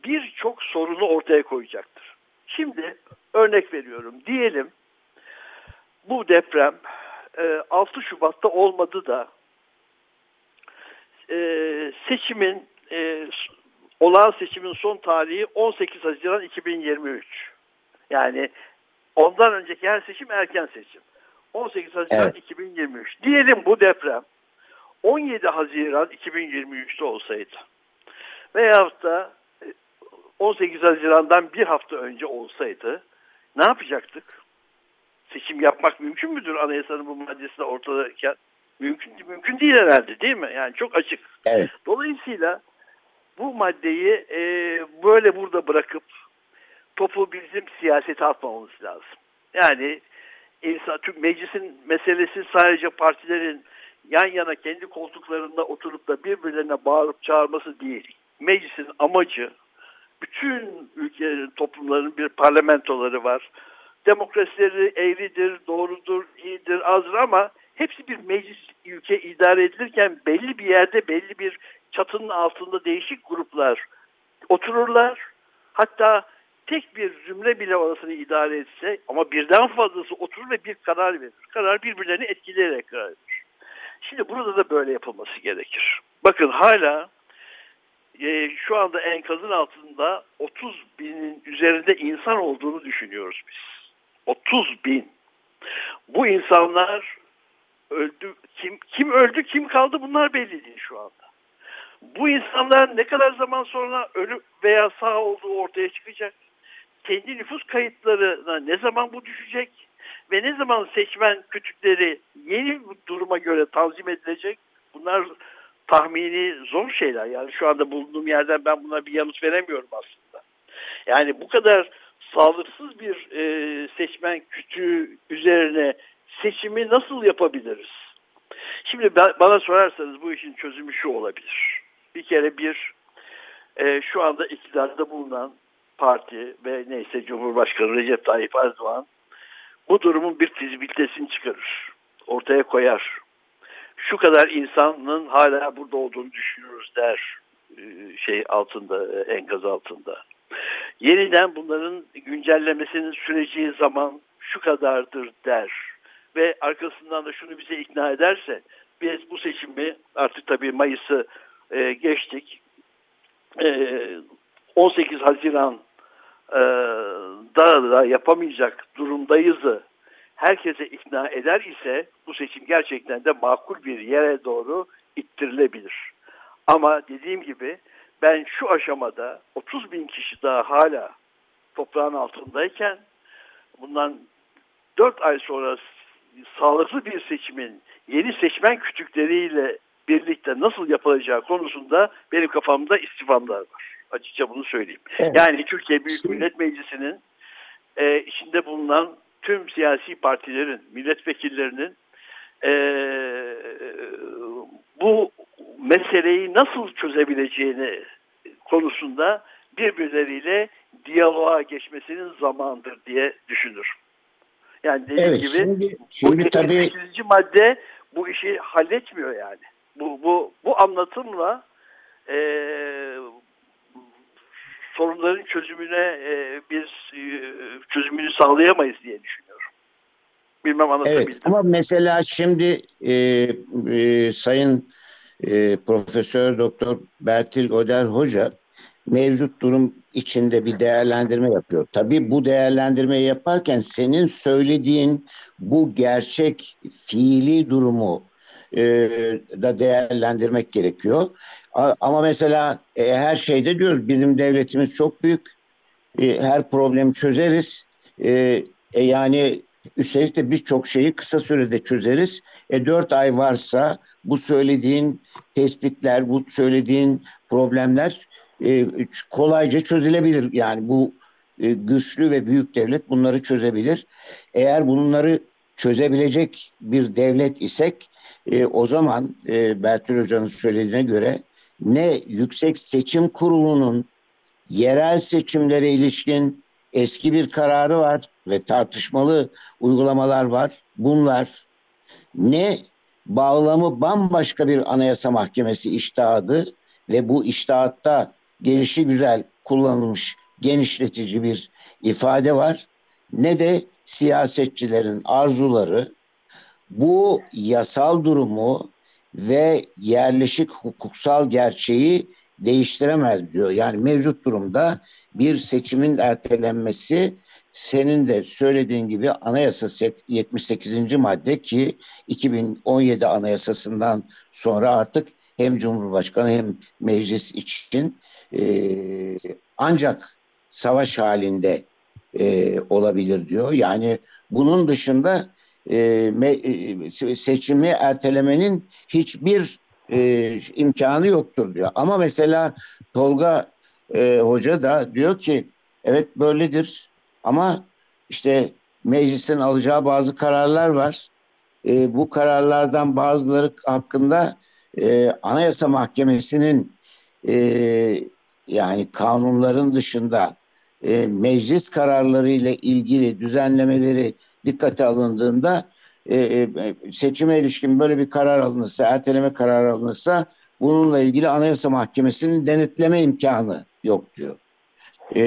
Speaker 3: birçok sorunu ortaya koyacaktır. Şimdi örnek veriyorum. Diyelim bu deprem e, 6 Şubat'ta olmadı da e, seçimin e, olağan seçimin son tarihi 18 Haziran 2023. Yani ondan önceki her seçim erken seçim. 18 Haziran evet. 2023. Diyelim bu deprem 17 Haziran 2023'te olsaydı veyahut da 18 Haziran'dan bir hafta önce olsaydı ne yapacaktık? Seçim yapmak mümkün müdür anayasanın bu maddesi de ortadayken? Mümkün, mümkün değil herhalde değil mi? Yani çok açık.
Speaker 2: Evet.
Speaker 3: Dolayısıyla bu maddeyi e, böyle burada bırakıp topu bizim siyasete atmamamız lazım. Yani insan, tüm meclisin meselesi sadece partilerin yan yana kendi koltuklarında oturup da birbirlerine bağırıp çağırması değil. Meclisin amacı bütün ülkelerin, toplumların bir parlamentoları var. Demokrasileri eğridir, doğrudur, iyidir, azdır ama hepsi bir meclis ülke idare edilirken belli bir yerde belli bir çatının altında değişik gruplar otururlar. Hatta tek bir zümre bile orasını idare etse ama birden fazlası oturur ve bir karar verir. Karar birbirlerini etkileyerek karar verir. Şimdi burada da böyle yapılması gerekir. Bakın hala e, şu anda enkazın altında 30 binin üzerinde insan olduğunu düşünüyoruz biz. 30 bin. Bu insanlar öldü. Kim, kim öldü kim kaldı bunlar belli değil şu anda. Bu insanlar ne kadar zaman sonra ölü veya sağ olduğu ortaya çıkacak kendi nüfus kayıtlarına ne zaman bu düşecek ve ne zaman seçmen kütükleri yeni duruma göre tanzim edilecek bunlar tahmini zor şeyler. Yani şu anda bulunduğum yerden ben buna bir yanıt veremiyorum aslında. Yani bu kadar sağlıksız bir e, seçmen kütüğü üzerine seçimi nasıl yapabiliriz? Şimdi ben, bana sorarsanız bu işin çözümü şu olabilir. Bir kere bir e, şu anda iktidarda bulunan parti ve neyse Cumhurbaşkanı Recep Tayyip Erdoğan bu durumun bir fizibilitesini çıkarır. Ortaya koyar. Şu kadar insanın hala burada olduğunu düşünüyoruz der e, şey altında, enkaz altında. Yeniden bunların güncellemesinin süreci zaman şu kadardır der ve arkasından da şunu bize ikna ederse biz bu seçimi artık tabii Mayıs'ı e, geçtik. E, 18 Haziran e, da, da yapamayacak durumdayızı herkese ikna eder ise bu seçim gerçekten de makul bir yere doğru ittirilebilir. Ama dediğim gibi ben şu aşamada 30 bin kişi daha hala toprağın altındayken bundan 4 ay sonra sağlıklı bir seçimin yeni seçmen kütükleriyle birlikte nasıl yapılacağı konusunda benim kafamda istifamlar var. Açıkça bunu söyleyeyim. Evet. Yani Türkiye Büyük Millet Meclisi'nin e, içinde bulunan tüm siyasi partilerin, milletvekillerinin e, bu meseleyi nasıl çözebileceğini konusunda birbirleriyle diyaloğa geçmesinin zamandır diye düşünür. Yani dediğim evet, gibi şimdi, şimdi bu tabii... madde bu işi halletmiyor yani. Bu, bu, bu anlatımla e, sorunların çözümüne e, biz e, çözümünü sağlayamayız diye düşünüyorum. Bilmem anlatabildim. Evet,
Speaker 2: ama mesela şimdi e, e, Sayın e, Profesör Doktor Bertil Öder Hoca mevcut durum içinde bir değerlendirme yapıyor. Tabii bu değerlendirmeyi yaparken senin söylediğin bu gerçek fiili durumu e, da değerlendirmek gerekiyor. Ama mesela e, her şeyde diyoruz bizim devletimiz çok büyük. E, her problemi çözeriz. E, e, yani üstelik de birçok şeyi kısa sürede çözeriz. E, dört ay varsa bu söylediğin tespitler, bu söylediğin problemler e, kolayca çözülebilir. Yani bu e, güçlü ve büyük devlet bunları çözebilir. Eğer bunları çözebilecek bir devlet isek e, o zaman e, Bertil Hoca'nın söylediğine göre ne Yüksek Seçim Kurulu'nun yerel seçimlere ilişkin eski bir kararı var ve tartışmalı uygulamalar var. Bunlar ne bağlamı bambaşka bir anayasa mahkemesi iştahadı ve bu iştahatta gelişi güzel kullanılmış genişletici bir ifade var. Ne de siyasetçilerin arzuları bu yasal durumu ve yerleşik hukuksal gerçeği değiştiremez diyor. Yani mevcut durumda bir seçimin ertelenmesi senin de söylediğin gibi anayasa 78. madde ki 2017 anayasasından sonra artık hem Cumhurbaşkanı hem meclis için e, ancak savaş halinde e, olabilir diyor. Yani bunun dışında seçimi ertelemenin hiçbir e, imkanı yoktur diyor. Ama mesela Tolga e, Hoca da diyor ki evet böyledir ama işte meclisin alacağı bazı kararlar var. E, bu kararlardan bazıları hakkında e, Anayasa Mahkemesi'nin e, yani kanunların dışında e, meclis kararları ile ilgili düzenlemeleri dikkate alındığında e, e, seçime ilişkin böyle bir karar alınırsa, erteleme kararı alınırsa bununla ilgili Anayasa Mahkemesi'nin denetleme imkanı yok diyor. E,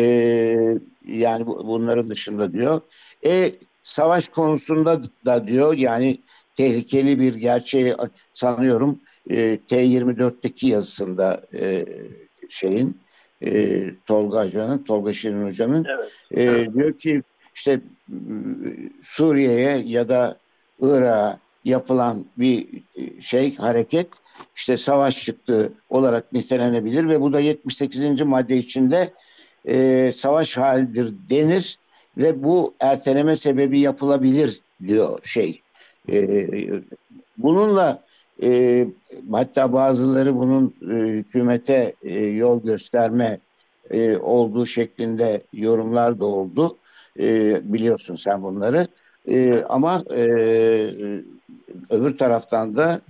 Speaker 2: yani bu, bunların dışında diyor. E, savaş konusunda da diyor yani tehlikeli bir gerçeği sanıyorum e, T24'teki yazısında e, şeyin e, Tolga Hoca'nın, Tolga Şirin Hoca'nın evet. e, diyor ki işte Suriye'ye ya da Irak'a yapılan bir şey hareket işte savaş çıktı olarak nitelenebilir ve bu da 78. madde içinde e, savaş halidir denir ve bu erteleme sebebi yapılabilir diyor şey. E, bununla e, hatta bazıları bunun e, hükümete e, yol gösterme e, olduğu şeklinde yorumlar da oldu. E, biliyorsun sen bunları. E, ama e, öbür taraftan da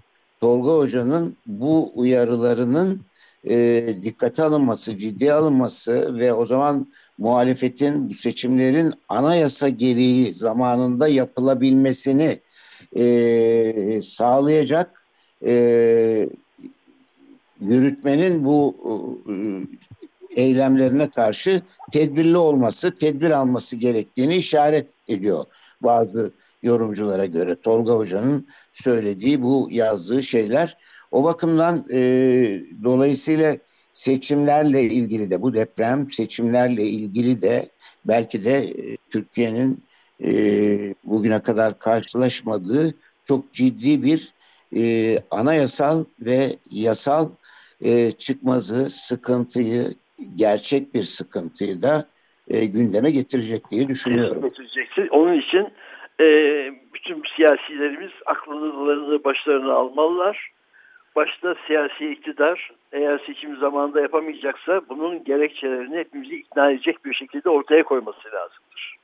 Speaker 2: Tolga Hoca'nın bu uyarılarının e, dikkate alınması, ciddiye alınması ve o zaman muhalefetin bu seçimlerin anayasa gereği zamanında yapılabilmesini e, sağlayacak e, yürütmenin bu e, eylemlerine karşı tedbirli olması, tedbir alması gerektiğini işaret ediyor bazı yorumculara göre. Tolga Hoca'nın söylediği bu yazdığı şeyler. O bakımdan e, dolayısıyla seçimlerle ilgili de bu deprem seçimlerle ilgili de belki de e, Türkiye'nin e, bugüne kadar karşılaşmadığı çok ciddi bir e, anayasal ve yasal e, çıkmazı, sıkıntıyı, gerçek bir sıkıntıyı da e, gündeme getirecek diye düşünüyorum.
Speaker 3: Getireceksin. Onun için e, bütün siyasilerimiz aklını başlarına almalılar. Başta siyasi iktidar eğer seçim zamanında yapamayacaksa bunun gerekçelerini hepimizi ikna edecek bir şekilde ortaya koyması lazımdır.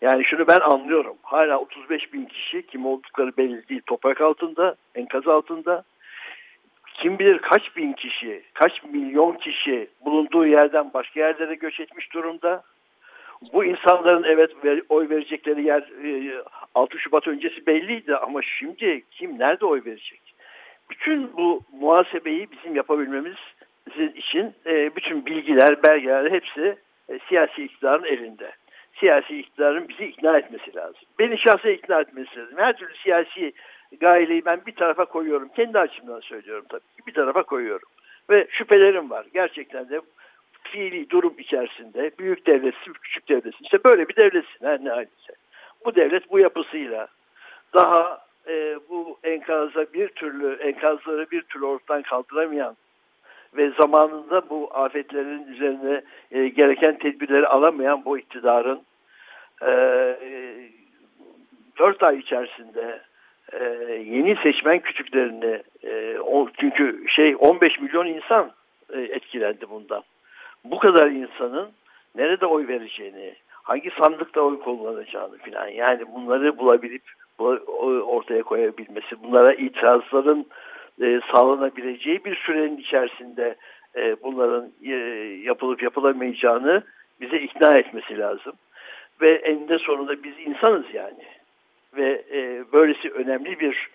Speaker 3: Yani şunu ben anlıyorum. Hala 35 bin kişi kim oldukları belli değil toprak altında, enkaz altında. Kim bilir kaç bin kişi, kaç milyon kişi bulunduğu yerden başka yerlere göç etmiş durumda. Bu insanların evet oy verecekleri yer 6 e, Şubat öncesi belliydi ama şimdi kim nerede oy verecek? Bütün bu muhasebeyi bizim yapabilmemiz için e, bütün bilgiler, belgeler hepsi e, siyasi iktidarın elinde. Siyasi iktidarın bizi ikna etmesi lazım. Beni şahsen ikna etmesi lazım. Her türlü siyasi gayeyi ben bir tarafa koyuyorum. Kendi açımdan söylüyorum tabii. Bir tarafa koyuyorum. Ve şüphelerim var. Gerçekten de fiili durum içerisinde büyük devletsin, küçük devletsin. İşte böyle bir devletsin her ne halise. Bu devlet bu yapısıyla daha e, bu enkaza bir türlü enkazları bir türlü ortadan kaldıramayan ve zamanında bu afetlerin üzerine e, gereken tedbirleri alamayan bu iktidarın e, dört ay içerisinde e, yeni seçmen küçüklerini e, o, çünkü şey 15 milyon insan e, etkilendi bundan. Bu kadar insanın nerede oy vereceğini, hangi sandıkta oy kullanacağını filan yani bunları bulabilip ortaya koyabilmesi, bunlara itirazların e, sağlanabileceği bir sürenin içerisinde e, bunların e, yapılıp yapılamayacağını bize ikna etmesi lazım. Ve eninde sonunda biz insanız yani. Ve e, böylesi önemli bir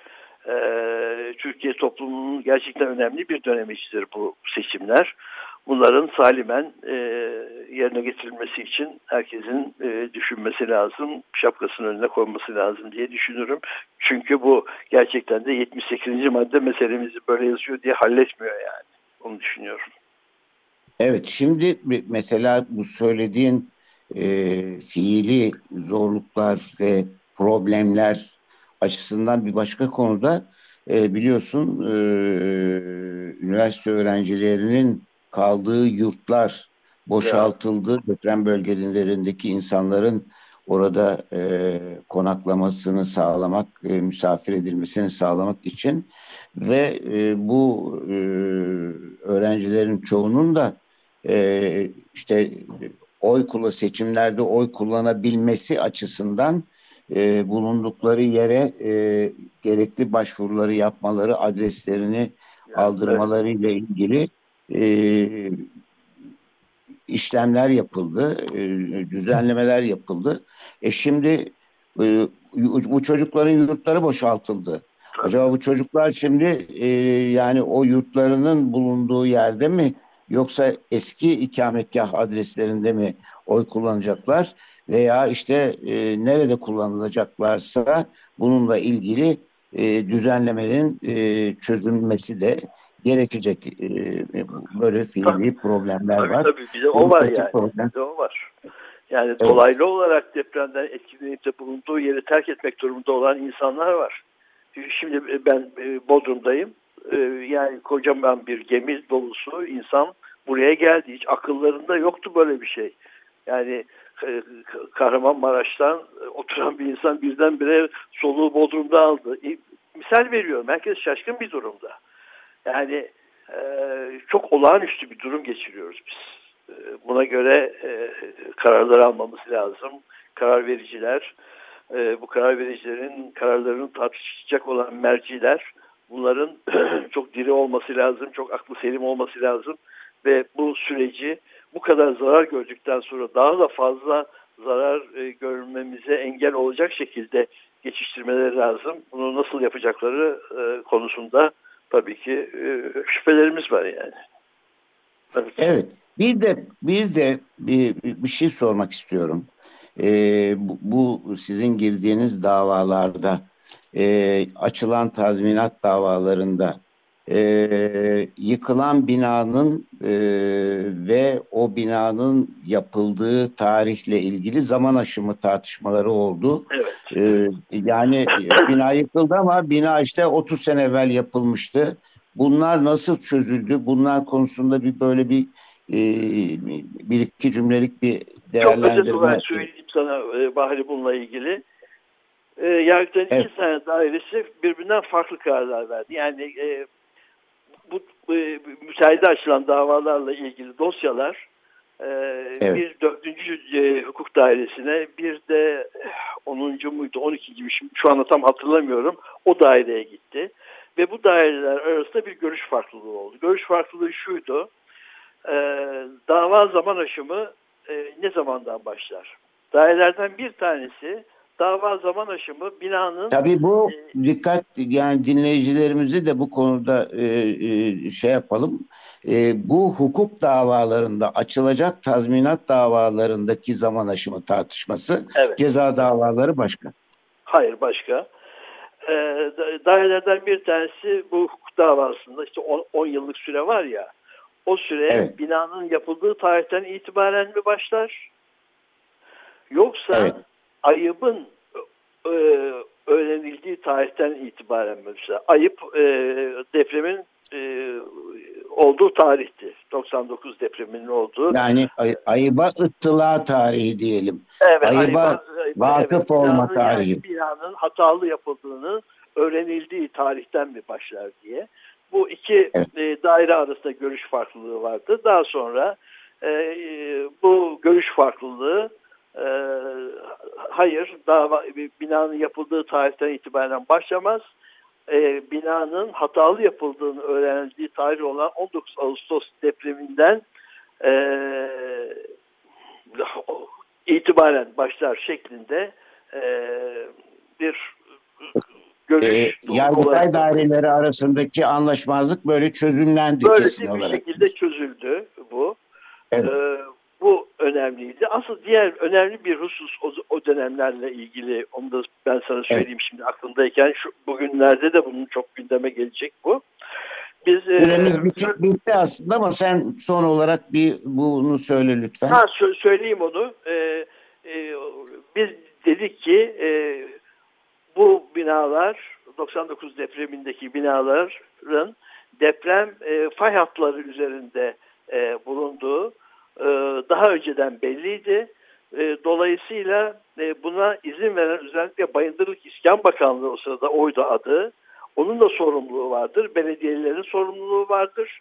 Speaker 3: e, Türkiye toplumunun gerçekten önemli bir dönemidir bu seçimler bunların salimen e, yerine getirilmesi için herkesin e, düşünmesi lazım, şapkasının önüne konması lazım diye düşünürüm. Çünkü bu gerçekten de 78. madde meselemizi böyle yazıyor diye halletmiyor yani. Onu düşünüyorum.
Speaker 2: Evet şimdi mesela bu söylediğin e, fiili zorluklar ve problemler açısından bir başka konuda e, biliyorsun e, üniversite öğrencilerinin kaldığı yurtlar boşaltıldı. Evet. Deprem bölgelerindeki insanların orada e, konaklamasını sağlamak, e, misafir edilmesini sağlamak için ve e, bu e, öğrencilerin çoğunun da e, işte oy kula seçimlerde oy kullanabilmesi açısından e, bulundukları yere e, gerekli başvuruları yapmaları, adreslerini aldırmaları ile ilgili e, işlemler yapıldı, e, düzenlemeler yapıldı. E şimdi e, bu çocukların yurtları boşaltıldı. Acaba bu çocuklar şimdi e, yani o yurtlarının bulunduğu yerde mi yoksa eski ikametgah adreslerinde mi oy kullanacaklar veya işte e, nerede kullanılacaklarsa bununla ilgili e, düzenlemelerin e, çözülmesi de gerekecek e, böyle fiili tabii, problemler
Speaker 3: tabii,
Speaker 2: var.
Speaker 3: Tabii bir de o var yani. Problem. Bir de o var. Yani evet. dolaylı olarak depremden etkilenip de bulunduğu yeri terk etmek durumunda olan insanlar var. Şimdi ben e, Bodrum'dayım. E, yani kocaman bir gemi dolusu insan buraya geldi. Hiç akıllarında yoktu böyle bir şey. Yani Kahramanmaraş'tan oturan bir insan birdenbire soluğu Bodrum'da aldı. Misal veriyorum. Herkes şaşkın bir durumda. Yani e, çok olağanüstü bir durum geçiriyoruz biz. E, buna göre e, kararlar almamız lazım. Karar vericiler, e, bu karar vericilerin kararlarını tartışacak olan merciler bunların [clears throat] çok diri olması lazım, çok aklı selim olması lazım ve bu süreci bu kadar zarar gördükten sonra daha da fazla zarar e, görmemize engel olacak şekilde geçiştirmeleri lazım. Bunu nasıl yapacakları e, konusunda tabii ki e, şüphelerimiz var yani.
Speaker 2: Evet. Bir de bir de bir, bir şey sormak istiyorum. Ee, bu, bu sizin girdiğiniz davalarda e, açılan tazminat davalarında e, yıkılan binanın e, ve o binanın yapıldığı tarihle ilgili zaman aşımı tartışmaları oldu.
Speaker 3: Evet.
Speaker 2: E, yani bina yıkıldı ama bina işte 30 sene evvel yapılmıştı. Bunlar nasıl çözüldü? Bunlar konusunda bir böyle bir e, bir iki cümlelik bir değerlendirme. Çok özet olarak
Speaker 3: söyleyeyim sana e, Bahri bununla ilgili. E, Yargıtay'ın evet. iki tane dairesi birbirinden farklı kararlar verdi. Yani e, bu e, müteahhide açılan davalarla ilgili dosyalar e, evet. bir dördüncü e, hukuk dairesine bir de onuncu muydu on ikinci mi şu anda tam hatırlamıyorum o daireye gitti ve bu daireler arasında bir görüş farklılığı oldu. Görüş farklılığı şuydu e, dava zaman aşımı e, ne zamandan başlar? Dairelerden bir tanesi dava zaman aşımı binanın...
Speaker 2: Tabii bu e, dikkat yani dinleyicilerimizi de bu konuda e, e, şey yapalım. E, bu hukuk davalarında açılacak tazminat davalarındaki zaman aşımı tartışması evet. ceza davaları başka.
Speaker 3: Hayır başka. E, dairelerden bir tanesi bu hukuk davasında işte 10 yıllık süre var ya o süre evet. binanın yapıldığı tarihten itibaren mi başlar? Yoksa evet ayıbın e, öğrenildiği tarihten itibaren mesela ayıp e, depremin e, olduğu tarihti. 99 depreminin olduğu.
Speaker 2: Yani ay, ayıba ıttıla tarihi diyelim. Evet, ayıba, ayıba vakıf evet, olma tarihi. Yani
Speaker 3: binanın hatalı yapıldığını öğrenildiği tarihten mi başlar diye. Bu iki evet. e, daire arasında görüş farklılığı vardı. Daha sonra e, bu görüş farklılığı e, hayır dava binanın yapıldığı tarihten itibaren başlamaz. E, binanın hatalı yapıldığını öğrenildiği tarih olan 19 Ağustos depreminden e, itibaren başlar şeklinde e, bir
Speaker 2: görüş. E, Yargıtay daireleri arasındaki anlaşmazlık böyle çözümlendi
Speaker 3: böyle
Speaker 2: kesin
Speaker 3: olarak. Böyle bir şekilde çözüldü bu. Evet. E, bu önemliydi. Asıl diğer önemli bir husus o, o dönemlerle ilgili onu da ben sana söyleyeyim evet. şimdi aklımdayken şu bugünlerde de bunun çok gündeme gelecek bu.
Speaker 2: Biz Süremiz e, bitti, bitti aslında ama sen son olarak bir bunu söyle lütfen.
Speaker 3: Ha sö söyleyeyim onu. E, e, biz dedik ki e, bu binalar 99 depremindeki binaların deprem e, fay hatları üzerinde e, bulunduğu e, daha önceden belliydi. E, dolayısıyla e, buna izin veren özellikle Bayındırlık İskan Bakanlığı o sırada oydu adı. Onun da sorumluluğu vardır. Belediyelerin sorumluluğu vardır.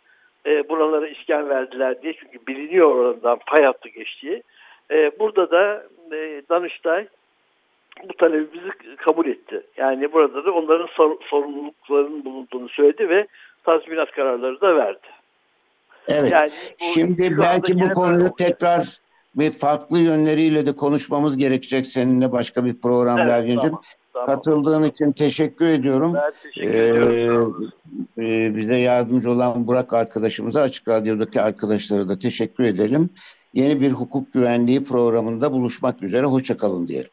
Speaker 3: Buralara iskan verdiler diye çünkü biliniyor oradan pay hattı geçtiği. Burada da Danıştay bu talebimizi kabul etti. Yani burada da onların sorumluluklarının bulunduğunu söyledi ve tazminat kararları da verdi.
Speaker 2: Evet. Yani Şimdi belki bu konuyu tekrar ve farklı yönleriyle de konuşmamız gerekecek seninle başka bir programda evet, tamam, tamam. Katıldığın için teşekkür ediyorum.
Speaker 3: Ben teşekkür
Speaker 2: ee, e, bize yardımcı olan Burak arkadaşımıza, Açık Radyo'daki arkadaşlara da teşekkür edelim. Yeni bir hukuk güvenliği programında buluşmak üzere. Hoşçakalın diyelim.